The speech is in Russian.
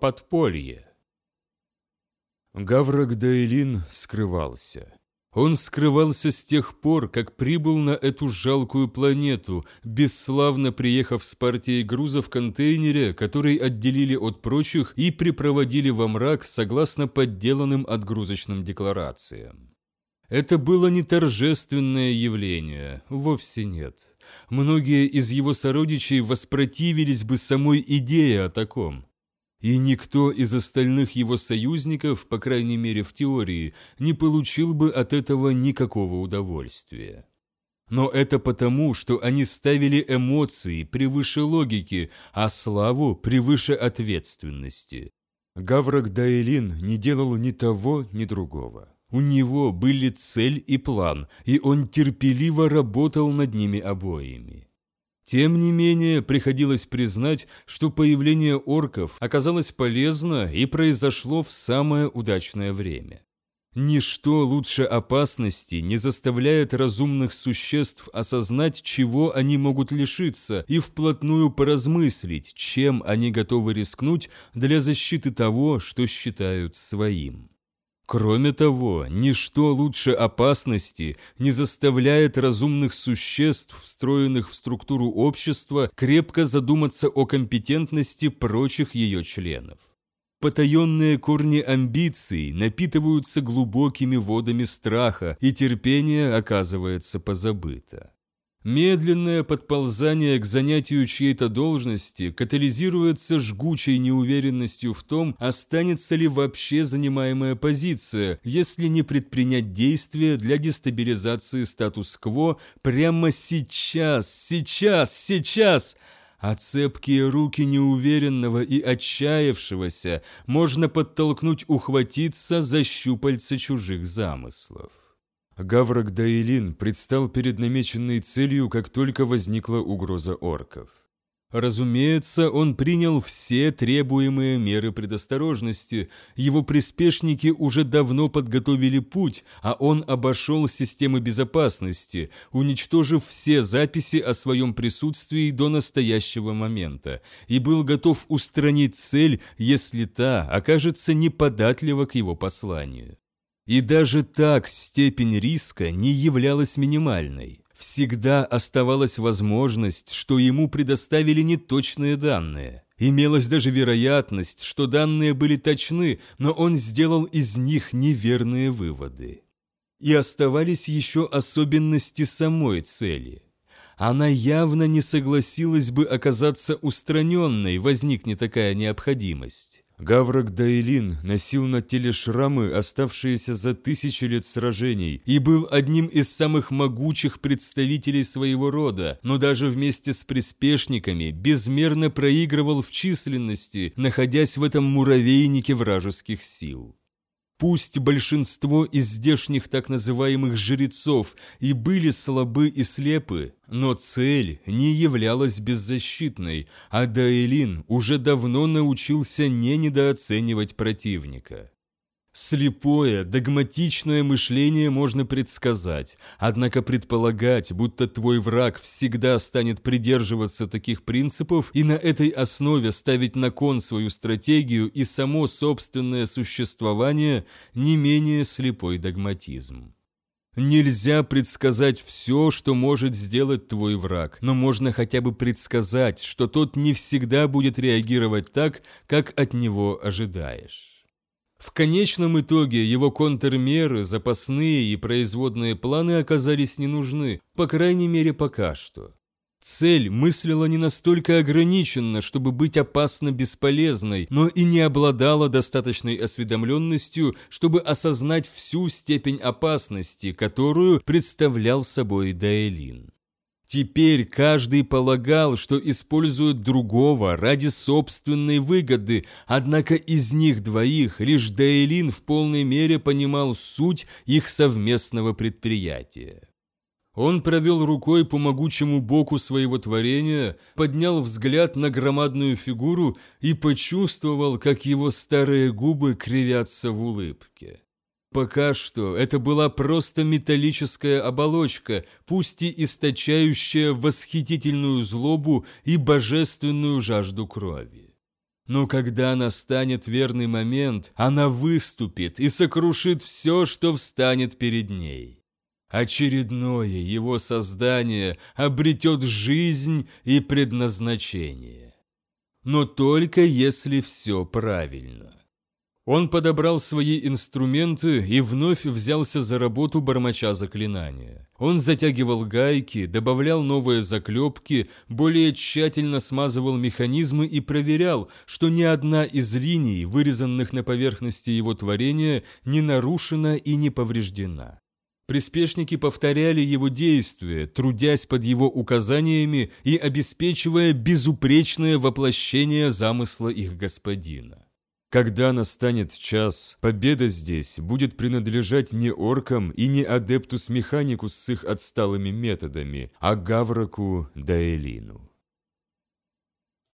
Подполье. Гаврак Дайлин скрывался. Он скрывался с тех пор, как прибыл на эту жалкую планету, бесславно приехав с партией груза в контейнере, который отделили от прочих и припроводили во мрак согласно подделанным отгрузочным декларациям. Это было не торжественное явление, вовсе нет. Многие из его сородичей воспротивились бы самой идее о таком. И никто из остальных его союзников, по крайней мере в теории, не получил бы от этого никакого удовольствия. Но это потому, что они ставили эмоции превыше логики, а славу превыше ответственности. Гаврак Даэлин не делал ни того, ни другого. У него были цель и план, и он терпеливо работал над ними обоими. Тем не менее, приходилось признать, что появление орков оказалось полезно и произошло в самое удачное время. Ничто лучше опасности не заставляет разумных существ осознать, чего они могут лишиться, и вплотную поразмыслить, чем они готовы рискнуть для защиты того, что считают своим. Кроме того, ничто лучше опасности не заставляет разумных существ, встроенных в структуру общества, крепко задуматься о компетентности прочих ее членов. Потаенные корни амбиций напитываются глубокими водами страха, и терпение оказывается позабыто. Медленное подползание к занятию чьей-то должности катализируется жгучей неуверенностью в том, останется ли вообще занимаемая позиция, если не предпринять действия для дестабилизации статус-кво прямо сейчас, сейчас, сейчас – а цепкие руки неуверенного и отчаявшегося можно подтолкнуть ухватиться за щупальца чужих замыслов. Гаврок Даилин предстал перед намеченной целью, как только возникла угроза орков. Разумеется, он принял все требуемые меры предосторожности. Его приспешники уже давно подготовили путь, а он обошел системы безопасности, уничтожив все записи о своем присутствии до настоящего момента, и был готов устранить цель, если та окажется неподатлива к его посланию. И даже так степень риска не являлась минимальной. Всегда оставалась возможность, что ему предоставили неточные данные. Имелась даже вероятность, что данные были точны, но он сделал из них неверные выводы. И оставались еще особенности самой цели. Она явно не согласилась бы оказаться устраненной, возникне такая необходимость. Гаврок Дайлин носил на теле шрамы, оставшиеся за тысячи лет сражений, и был одним из самых могучих представителей своего рода, но даже вместе с приспешниками безмерно проигрывал в численности, находясь в этом муравейнике вражеских сил. Пусть большинство из здешних так называемых жрецов и были слабы и слепы, но цель не являлась беззащитной, а Даэлин уже давно научился не недооценивать противника. Слепое, догматичное мышление можно предсказать, однако предполагать, будто твой враг всегда станет придерживаться таких принципов и на этой основе ставить на кон свою стратегию и само собственное существование не менее слепой догматизм. Нельзя предсказать все, что может сделать твой враг, но можно хотя бы предсказать, что тот не всегда будет реагировать так, как от него ожидаешь. В конечном итоге его контрмеры, запасные и производные планы оказались не нужны, по крайней мере пока что. Цель мыслила не настолько ограниченно, чтобы быть опасно бесполезной, но и не обладала достаточной осведомленностью, чтобы осознать всю степень опасности, которую представлял собой Даэлин. Теперь каждый полагал, что использует другого ради собственной выгоды, однако из них двоих лишь Дейлин в полной мере понимал суть их совместного предприятия. Он провел рукой по могучему боку своего творения, поднял взгляд на громадную фигуру и почувствовал, как его старые губы кривятся в улыбке. Пока что это была просто металлическая оболочка, пусть и источающая восхитительную злобу и божественную жажду крови. Но когда настанет верный момент, она выступит и сокрушит все, что встанет перед ней. Очередное его создание обретет жизнь и предназначение. Но только если все правильно. Он подобрал свои инструменты и вновь взялся за работу бормоча заклинания. Он затягивал гайки, добавлял новые заклепки, более тщательно смазывал механизмы и проверял, что ни одна из линий, вырезанных на поверхности его творения, не нарушена и не повреждена. Приспешники повторяли его действия, трудясь под его указаниями и обеспечивая безупречное воплощение замысла их господина. Когда настанет час, победа здесь будет принадлежать не оркам и не адептус механикус с их отсталыми методами, а Гавраку да Элину.